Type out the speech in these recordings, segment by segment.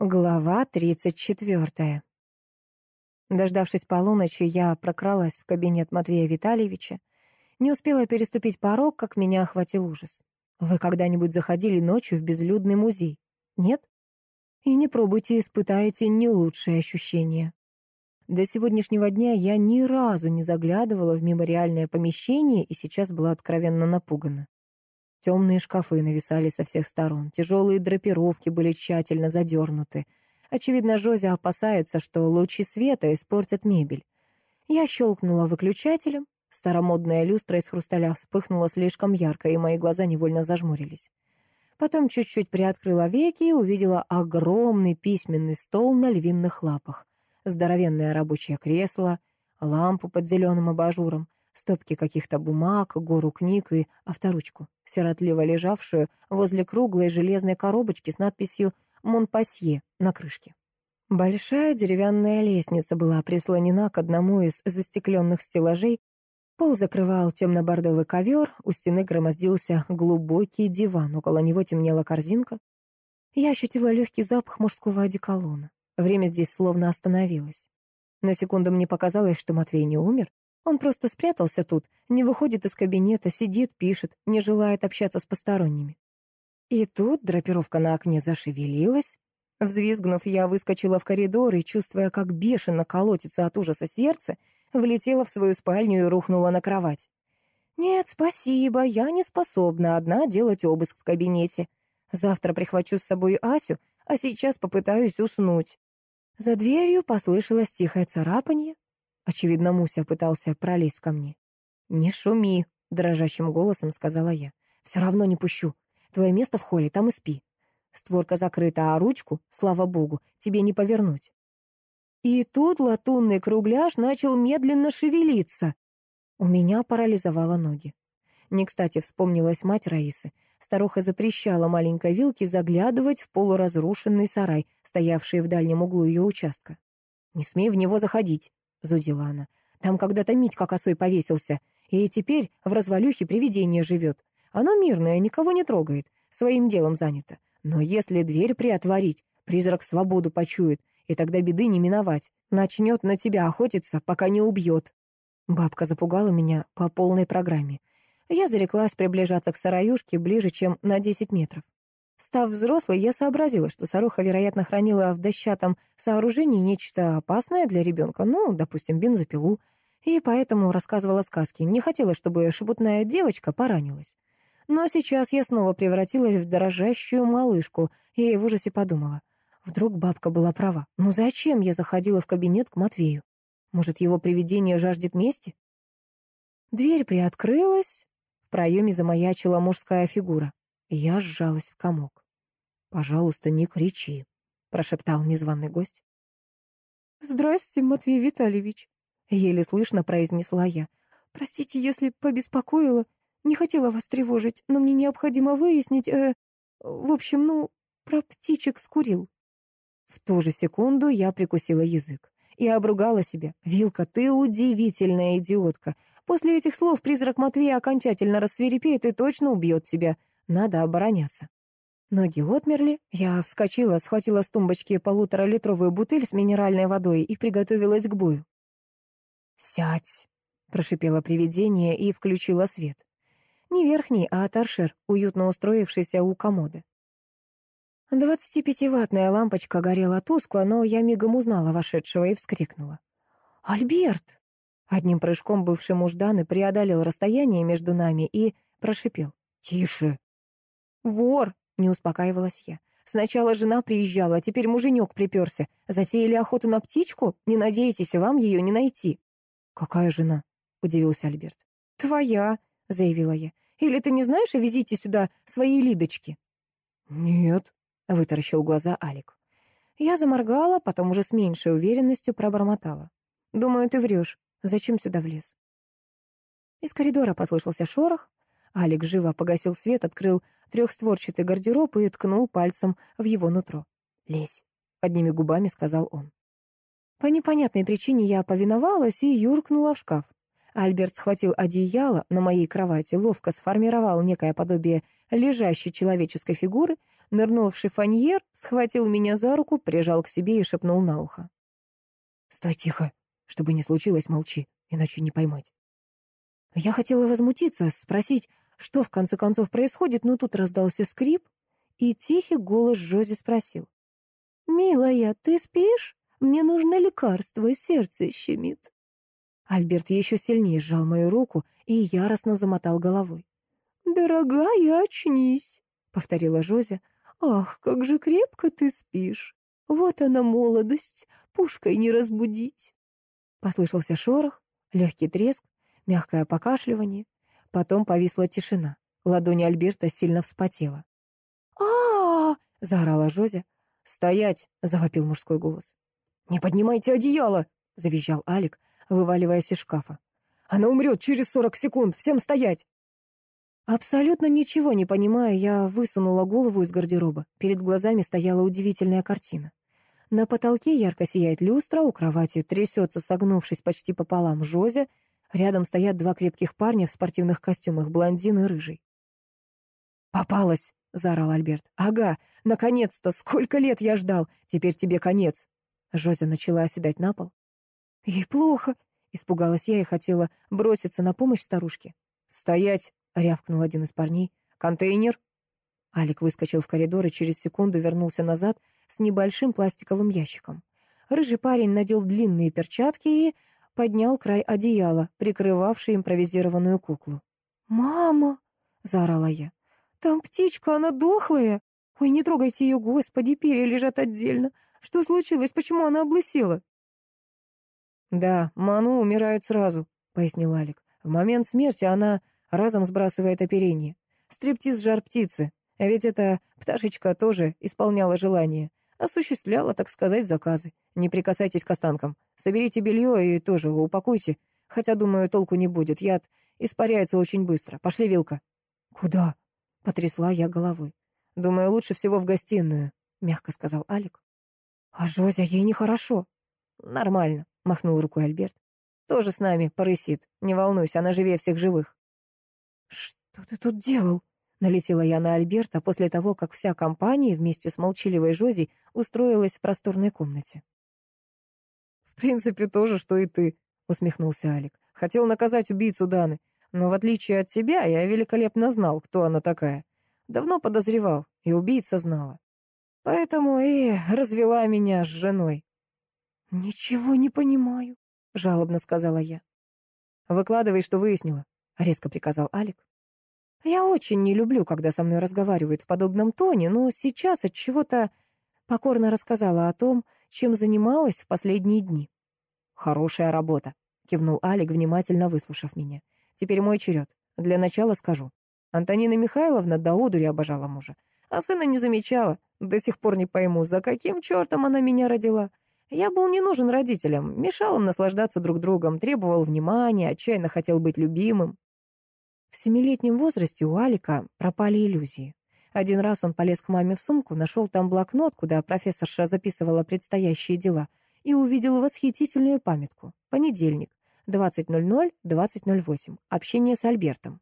Глава тридцать четвертая. Дождавшись полуночи, я прокралась в кабинет Матвея Витальевича. Не успела переступить порог, как меня охватил ужас. Вы когда-нибудь заходили ночью в безлюдный музей? Нет? И не пробуйте, испытаете не лучшие ощущения. До сегодняшнего дня я ни разу не заглядывала в мемориальное помещение и сейчас была откровенно напугана. Темные шкафы нависали со всех сторон, тяжелые драпировки были тщательно задернуты. Очевидно, Жозя опасается, что лучи света испортят мебель. Я щелкнула выключателем, старомодная люстра из хрусталя вспыхнула слишком ярко, и мои глаза невольно зажмурились. Потом чуть-чуть приоткрыла веки и увидела огромный письменный стол на львиных лапах, здоровенное рабочее кресло, лампу под зеленым абажуром, стопки каких-то бумаг, гору книг и авторучку, сиротливо лежавшую возле круглой железной коробочки с надписью «Монпасье» на крышке. Большая деревянная лестница была прислонена к одному из застекленных стеллажей, пол закрывал темно-бордовый ковер, у стены громоздился глубокий диван, около него темнела корзинка. Я ощутила легкий запах мужского одеколона. Время здесь словно остановилось. На секунду мне показалось, что Матвей не умер, он просто спрятался тут, не выходит из кабинета, сидит, пишет, не желает общаться с посторонними. И тут драпировка на окне зашевелилась. Взвизгнув, я выскочила в коридор и, чувствуя, как бешено колотится от ужаса сердце, влетела в свою спальню и рухнула на кровать. «Нет, спасибо, я не способна одна делать обыск в кабинете. Завтра прихвачу с собой Асю, а сейчас попытаюсь уснуть». За дверью послышалось тихое царапанье, Очевидно, Муся пытался пролезть ко мне. «Не шуми», — дрожащим голосом сказала я. «Все равно не пущу. Твое место в холле, там и спи. Створка закрыта, а ручку, слава богу, тебе не повернуть». И тут латунный кругляш начал медленно шевелиться. У меня парализовало ноги. Не кстати вспомнилась мать Раисы. Старуха запрещала маленькой вилке заглядывать в полуразрушенный сарай, стоявший в дальнем углу ее участка. «Не смей в него заходить», — зудила она. «Там когда-то Митька косой повесился, и теперь в развалюхе привидение живет. Оно мирное, никого не трогает, своим делом занято. Но если дверь приотворить, призрак свободу почует, и тогда беды не миновать. Начнет на тебя охотиться, пока не убьет». Бабка запугала меня по полной программе. Я зареклась приближаться к сараюшке ближе, чем на десять метров. Став взрослой, я сообразила, что сороха, вероятно, хранила в дощатом сооружении нечто опасное для ребенка, ну, допустим, бензопилу, и поэтому рассказывала сказки, не хотела, чтобы шебутная девочка поранилась. Но сейчас я снова превратилась в дрожащую малышку, и в ужасе подумала. Вдруг бабка была права. Ну зачем я заходила в кабинет к Матвею? Может, его привидение жаждет мести? Дверь приоткрылась, в проеме замаячила мужская фигура. Я сжалась в комок. «Пожалуйста, не кричи», — прошептал незваный гость. «Здрасте, Матвей Витальевич», — еле слышно произнесла я. «Простите, если побеспокоила. Не хотела вас тревожить, но мне необходимо выяснить, э, в общем, ну, про птичек скурил». В ту же секунду я прикусила язык и обругала себя. «Вилка, ты удивительная идиотка. После этих слов призрак Матвея окончательно рассверепеет и точно убьет себя. Надо обороняться. Ноги отмерли, я вскочила, схватила с тумбочки полуторалитровую бутыль с минеральной водой и приготовилась к бою. «Сядь!» — прошипело привидение и включила свет. Не верхний, а торшер, уютно устроившийся у комода. Двадцатипятиваттная лампочка горела тускло, но я мигом узнала вошедшего и вскрикнула. «Альберт!» Одним прыжком бывший муж Даны преодолел расстояние между нами и прошипел. «Тише!» «Вор!» — не успокаивалась я. «Сначала жена приезжала, а теперь муженек приперся. Затеяли охоту на птичку? Не надейтесь, вам ее не найти». «Какая жена?» — удивился Альберт. «Твоя», — заявила я. «Или ты не знаешь о визите сюда своей Лидочки?» «Нет», — вытаращил глаза Алик. Я заморгала, потом уже с меньшей уверенностью пробормотала. «Думаю, ты врешь. Зачем сюда влез?» Из коридора послышался шорох. Алик живо погасил свет, открыл трехстворчатый гардероб и ткнул пальцем в его нутро. «Лезь», — одними губами сказал он. По непонятной причине я повиновалась и юркнула в шкаф. Альберт схватил одеяло на моей кровати, ловко сформировал некое подобие лежащей человеческой фигуры, нырнул в шифоньер, схватил меня за руку, прижал к себе и шепнул на ухо. «Стой тихо, чтобы не случилось, молчи, иначе не поймать». Я хотела возмутиться, спросить, что в конце концов происходит, но тут раздался скрип, и тихий голос Жози спросил. «Милая, ты спишь? Мне нужно лекарство, сердце щемит». Альберт еще сильнее сжал мою руку и яростно замотал головой. «Дорогая, очнись», — повторила Жози. «Ах, как же крепко ты спишь! Вот она молодость, пушкой не разбудить!» Послышался шорох, легкий треск, мягкое покашливание. Потом повисла тишина. Ладонь Альберта сильно вспотела. а, -а, -а заорала Жози. «Стоять!» — завопил мужской голос. «Не поднимайте одеяло!» — завизжал Алик, вываливаясь из шкафа. «Она умрет через сорок секунд! Всем стоять!» Абсолютно ничего не понимая, я высунула голову из гардероба. Перед глазами стояла удивительная картина. На потолке ярко сияет люстра, у кровати трясется, согнувшись почти пополам, Жозя. Рядом стоят два крепких парня в спортивных костюмах, блондин и рыжий. «Попалась!» — заорал Альберт. «Ага, наконец-то! Сколько лет я ждал! Теперь тебе конец!» Жозя начала оседать на пол. «Ей плохо!» — испугалась я и хотела броситься на помощь старушке. «Стоять!» — рявкнул один из парней. «Контейнер?» Алик выскочил в коридор и через секунду вернулся назад с небольшим пластиковым ящиком. Рыжий парень надел длинные перчатки и поднял край одеяла, прикрывавший импровизированную куклу. «Мама!» — заорала я. «Там птичка, она дохлая! Ой, не трогайте ее, господи, перья лежат отдельно. Что случилось? Почему она облысела?» «Да, Ману умирает сразу», — пояснил Алик. «В момент смерти она разом сбрасывает оперение. Стриптиз жар птицы. Ведь эта пташечка тоже исполняла желание. Осуществляла, так сказать, заказы. Не прикасайтесь к останкам. Соберите белье и тоже упакуйте. Хотя, думаю, толку не будет. Яд испаряется очень быстро. Пошли, Вилка». «Куда?» — потрясла я головой. «Думаю, лучше всего в гостиную», — мягко сказал Алик. «А Жозя, ей нехорошо». «Нормально», — махнул рукой Альберт. «Тоже с нами порысит. Не волнуйся, она живее всех живых». «Что ты тут делал?» Налетела я на Альберта после того, как вся компания вместе с молчаливой Жозей устроилась в просторной комнате. «В принципе, то же, что и ты», — усмехнулся Алик. «Хотел наказать убийцу Даны, но в отличие от тебя я великолепно знал, кто она такая. Давно подозревал, и убийца знала. Поэтому и развела меня с женой». «Ничего не понимаю», — жалобно сказала я. «Выкладывай, что выяснила», — резко приказал Алик. Я очень не люблю, когда со мной разговаривают в подобном тоне, но сейчас от чего-то покорно рассказала о том, чем занималась в последние дни. «Хорошая работа», — кивнул Алик, внимательно выслушав меня. «Теперь мой черед. Для начала скажу. Антонина Михайловна до одури обожала мужа, а сына не замечала. До сих пор не пойму, за каким чертом она меня родила. Я был не нужен родителям, мешал им наслаждаться друг другом, требовал внимания, отчаянно хотел быть любимым. В семилетнем возрасте у Алика пропали иллюзии. Один раз он полез к маме в сумку, нашел там блокнот, куда профессорша записывала предстоящие дела, и увидел восхитительную памятку. Понедельник, 20.00, 20.08. Общение с Альбертом.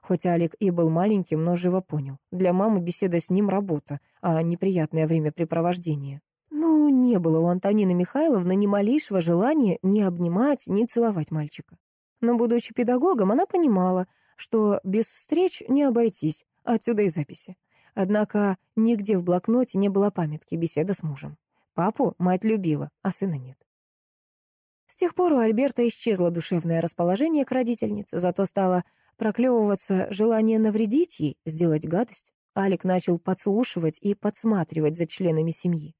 Хоть Алик и был маленьким, но живо понял. Для мамы беседа с ним работа, а неприятное времяпрепровождение. Ну, не было у Антонины Михайловны ни малейшего желания ни обнимать, ни целовать мальчика. Но, будучи педагогом, она понимала, что без встреч не обойтись, отсюда и записи. Однако нигде в блокноте не было памятки беседа с мужем. Папу мать любила, а сына нет. С тех пор у Альберта исчезло душевное расположение к родительнице, зато стало проклевываться желание навредить ей, сделать гадость. Алик начал подслушивать и подсматривать за членами семьи.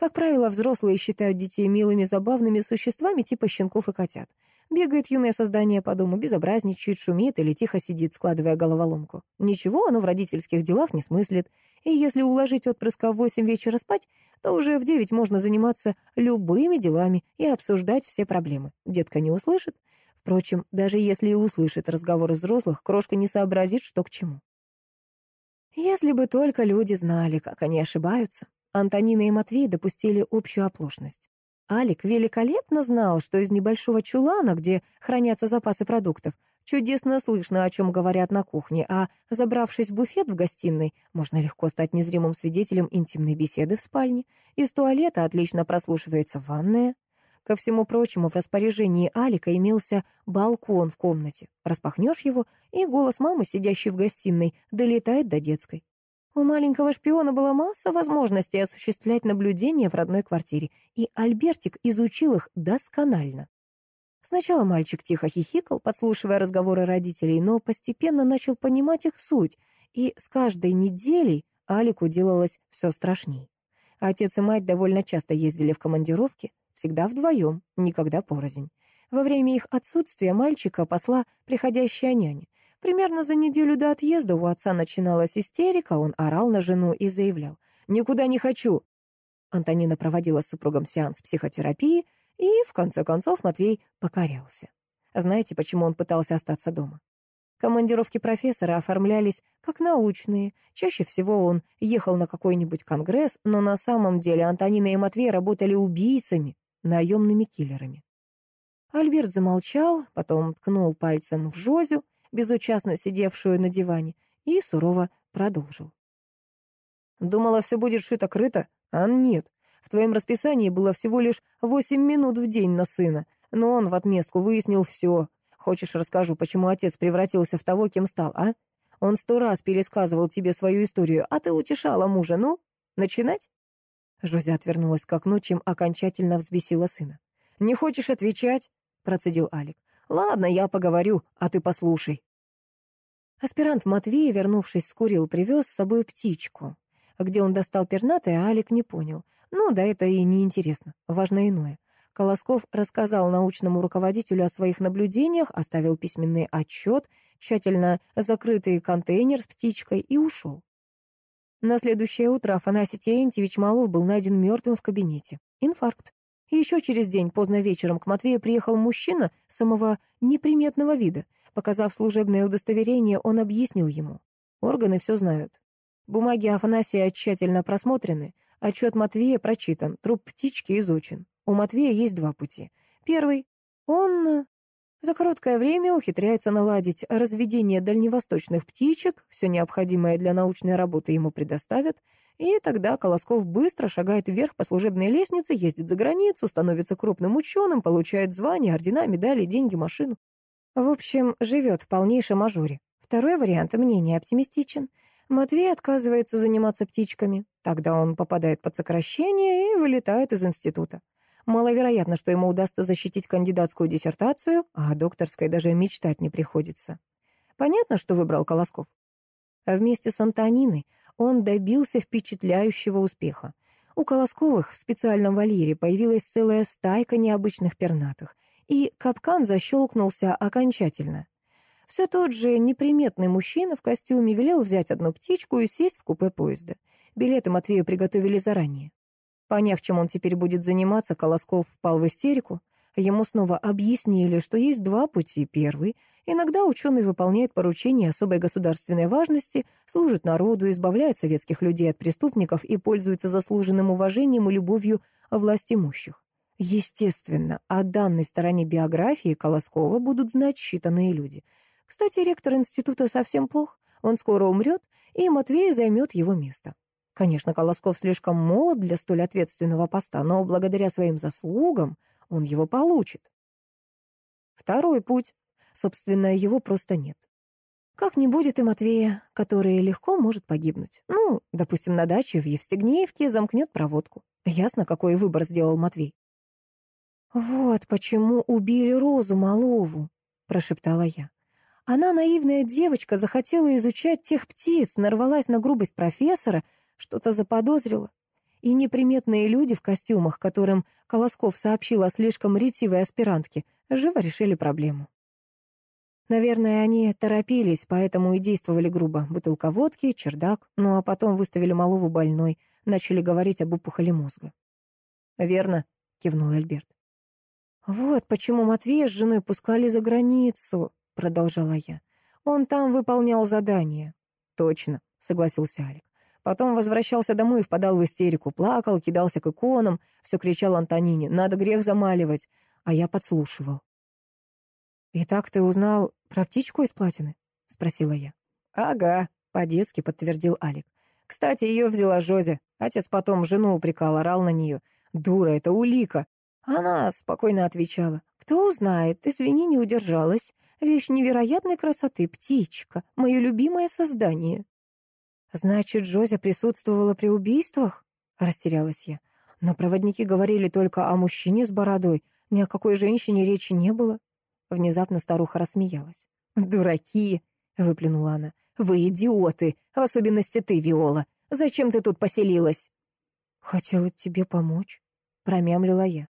Как правило, взрослые считают детей милыми, забавными существами типа щенков и котят. Бегает юное создание по дому, безобразничает, шумит или тихо сидит, складывая головоломку. Ничего оно в родительских делах не смыслит. И если уложить отпрыска в восемь вечера спать, то уже в девять можно заниматься любыми делами и обсуждать все проблемы. Детка не услышит. Впрочем, даже если и услышит разговор взрослых, крошка не сообразит, что к чему. Если бы только люди знали, как они ошибаются. Антонина и Матвей допустили общую оплошность. Алик великолепно знал, что из небольшого чулана, где хранятся запасы продуктов, чудесно слышно, о чем говорят на кухне, а, забравшись в буфет в гостиной, можно легко стать незримым свидетелем интимной беседы в спальне. Из туалета отлично прослушивается ванная. Ко всему прочему, в распоряжении Алика имелся балкон в комнате. Распахнешь его, и голос мамы, сидящей в гостиной, долетает до детской. У маленького шпиона была масса возможностей осуществлять наблюдение в родной квартире, и Альбертик изучил их досконально. Сначала мальчик тихо хихикал, подслушивая разговоры родителей, но постепенно начал понимать их суть, и с каждой неделей Алику делалось все страшней. Отец и мать довольно часто ездили в командировки, всегда вдвоем, никогда порознь. Во время их отсутствия мальчика посла приходящая няня. Примерно за неделю до отъезда у отца начиналась истерика, он орал на жену и заявлял «Никуда не хочу». Антонина проводила с супругом сеанс психотерапии, и, в конце концов, Матвей покорялся. Знаете, почему он пытался остаться дома? Командировки профессора оформлялись как научные. Чаще всего он ехал на какой-нибудь конгресс, но на самом деле Антонина и Матвей работали убийцами, наемными киллерами. Альберт замолчал, потом ткнул пальцем в Жозю, безучастно сидевшую на диване, и сурово продолжил. «Думала, все будет шито-крыто, а нет. В твоем расписании было всего лишь восемь минут в день на сына, но он в отместку выяснил все. Хочешь, расскажу, почему отец превратился в того, кем стал, а? Он сто раз пересказывал тебе свою историю, а ты утешала мужа. Ну, начинать?» Жози отвернулась к окну, чем окончательно взбесила сына. «Не хочешь отвечать?» — процедил Алик. «Ладно, я поговорю, а ты послушай». Аспирант Матвей, вернувшись с Курил, привез с собой птичку. Где он достал пернатое, Алик не понял. Ну, да это и не интересно. Важно иное. Колосков рассказал научному руководителю о своих наблюдениях, оставил письменный отчет, тщательно закрытый контейнер с птичкой и ушел. На следующее утро Афанасий Терентьевич Малов был найден мертвым в кабинете. Инфаркт. Еще через день, поздно вечером, к Матвею приехал мужчина самого неприметного вида. Показав служебное удостоверение, он объяснил ему. Органы все знают. Бумаги Афанасия тщательно просмотрены, отчет Матвея прочитан, труп птички изучен. У Матвея есть два пути. Первый — он за короткое время ухитряется наладить разведение дальневосточных птичек, все необходимое для научной работы ему предоставят, и тогда Колосков быстро шагает вверх по служебной лестнице, ездит за границу, становится крупным ученым, получает звания, ордена, медали, деньги, машину. В общем, живет в полнейшем ажуре. Второй вариант менее оптимистичен. Матвей отказывается заниматься птичками. Тогда он попадает под сокращение и вылетает из института. Маловероятно, что ему удастся защитить кандидатскую диссертацию, а докторской даже мечтать не приходится. Понятно, что выбрал Колосков. А вместе с Антониной он добился впечатляющего успеха. У Колосковых в специальном вольере появилась целая стайка необычных пернатых, и капкан защелкнулся окончательно. Все тот же неприметный мужчина в костюме велел взять одну птичку и сесть в купе поезда. Билеты Матвею приготовили заранее. Поняв, чем он теперь будет заниматься, Колосков впал в истерику. Ему снова объяснили, что есть два пути. Первый — иногда ученый выполняет поручения особой государственной важности, служит народу, избавляет советских людей от преступников и пользуется заслуженным уважением и любовью власть имущих. Естественно, о данной стороне биографии Колоскова будут знать считанные люди. Кстати, ректор института совсем плох. Он скоро умрет, и Матвей займет его место. Конечно, Колосков слишком молод для столь ответственного поста, но благодаря своим заслугам он его получит. Второй путь. Собственно, его просто нет. Как не будет и Матвея, который легко может погибнуть. Ну, допустим, на даче в Евстигнеевке замкнет проводку. Ясно, какой выбор сделал Матвей. «Вот почему убили Розу Малову», — прошептала я. Она, наивная девочка, захотела изучать тех птиц, нарвалась на грубость профессора — что-то заподозрила. И неприметные люди в костюмах, которым Колосков сообщил о слишком ретивой аспирантке, живо решили проблему. Наверное, они торопились, поэтому и действовали грубо. Бутылка водки, чердак, ну а потом выставили Малову больной, начали говорить об опухоли мозга. «Верно», — кивнул Альберт. «Вот почему Матвея с женой пускали за границу», — продолжала я. «Он там выполнял задание». «Точно», — согласился Алик. Потом возвращался домой и впадал в истерику, плакал, кидался к иконам, все кричал Антонине, надо грех замаливать, а я подслушивал. «И так ты узнал «Про птичку из платины?» — спросила я. «Ага», — по-детски подтвердил Алик. «Кстати, ее взяла Жозе. Отец потом жену упрекал, орал на нее. Дура, это улика». Она спокойно отвечала. «Кто узнает, извини, не удержалась. Вещь невероятной красоты, птичка, мое любимое создание». «Значит, Джозя присутствовала при убийствах?» — растерялась я. «Но проводники говорили только о мужчине с бородой. Ни о какой женщине речи не было». Внезапно старуха рассмеялась. «Дураки!» — выплюнула она. «Вы идиоты! В особенности ты, Виола! Зачем ты тут поселилась?» «Хотела тебе помочь», — промямлила я.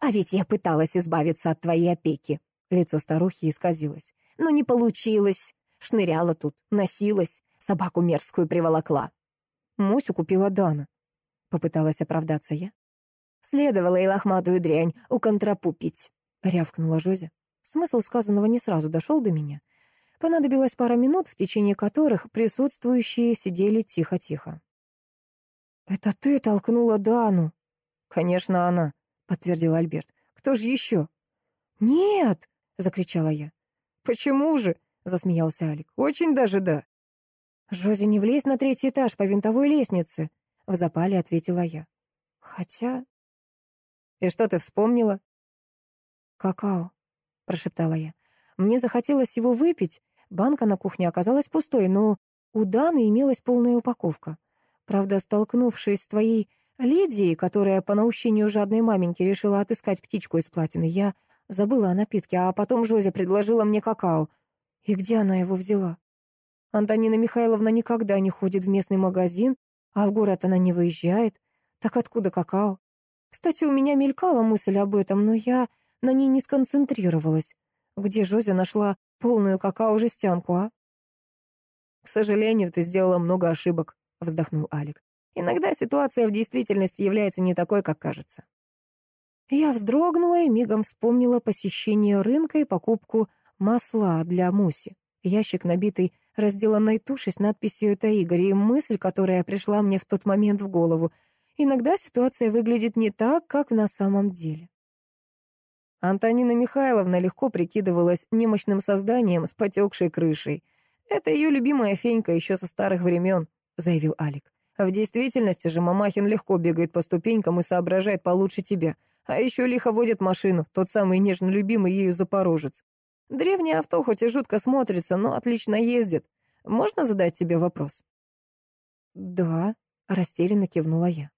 «А ведь я пыталась избавиться от твоей опеки», — лицо старухи исказилось. «Но не получилось. Шныряла тут, носилась, собаку мерзкую приволокла». «Мусю купила Дана», — попыталась оправдаться я. «Следовало и лохматую дрянь у контрапу пить», — рявкнула Жозе. Смысл сказанного не сразу дошел до меня. Понадобилось пара минут, в течение которых присутствующие сидели тихо-тихо. «Это ты толкнула Дану?» «Конечно, она», — подтвердил Альберт. «Кто же еще?» «Нет!» — закричала я. «Почему же?» — засмеялся Алик. «Очень даже да». «Жози, не влезь на третий этаж по винтовой лестнице», — в запале ответила я. «Хотя...» «И что ты вспомнила?» «Какао», — прошептала я. Мне захотелось его выпить. Банка на кухне оказалась пустой, но у Даны имелась полная упаковка. Правда, столкнувшись с твоей Лидией, которая по наущению жадной маменьки решила отыскать птичку из платины, я забыла о напитке, а потом Жозе предложила мне какао. И где она его взяла? Антонина Михайловна никогда не ходит в местный магазин, а в город она не выезжает. Так откуда какао? Кстати, у меня мелькала мысль об этом, но я на ней не сконцентрировалась. Где Жозе нашла полную какао-жестянку, а? «К сожалению, ты сделала много ошибок», — вздохнул Алик. «Иногда ситуация в действительности является не такой, как кажется». Я вздрогнула и мигом вспомнила посещение рынка и покупку масла для Муси. Ящик, набитый разделанной тушей с надписью «Это Игорь», и мысль, которая пришла мне в тот момент в голову. Иногда ситуация выглядит не так, как на самом деле. Антонина Михайловна легко прикидывалась немощным созданием с потекшей крышей. «Это ее любимая фенька еще со старых времен», — заявил Алик. «В действительности же Мамахин легко бегает по ступенькам и соображает получше тебя. А еще лихо водит машину, тот самый нежно любимый ею запорожец. Древнее авто хоть и жутко смотрится, но отлично ездит. Можно задать тебе вопрос?» «Да», — растерянно кивнула я.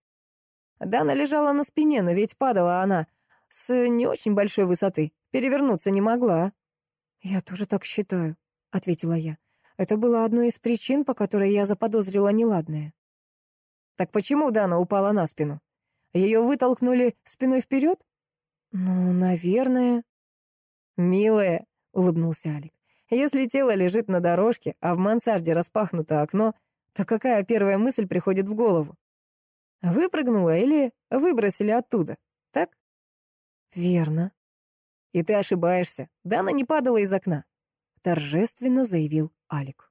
Дана лежала на спине, но ведь падала она с не очень большой высоты. Перевернуться не могла». «Я тоже так считаю», — ответила я. «Это было одной из причин, по которой я заподозрила неладное». «Так почему Дана упала на спину? Ее вытолкнули спиной вперед?» «Ну, наверное». «Милая», — улыбнулся Алик, «если тело лежит на дорожке, а в мансарде распахнуто окно, то какая первая мысль приходит в голову? Выпрыгнула или выбросили оттуда, так?» «Верно». «И ты ошибаешься. Дана не падала из окна», — торжественно заявил Алик.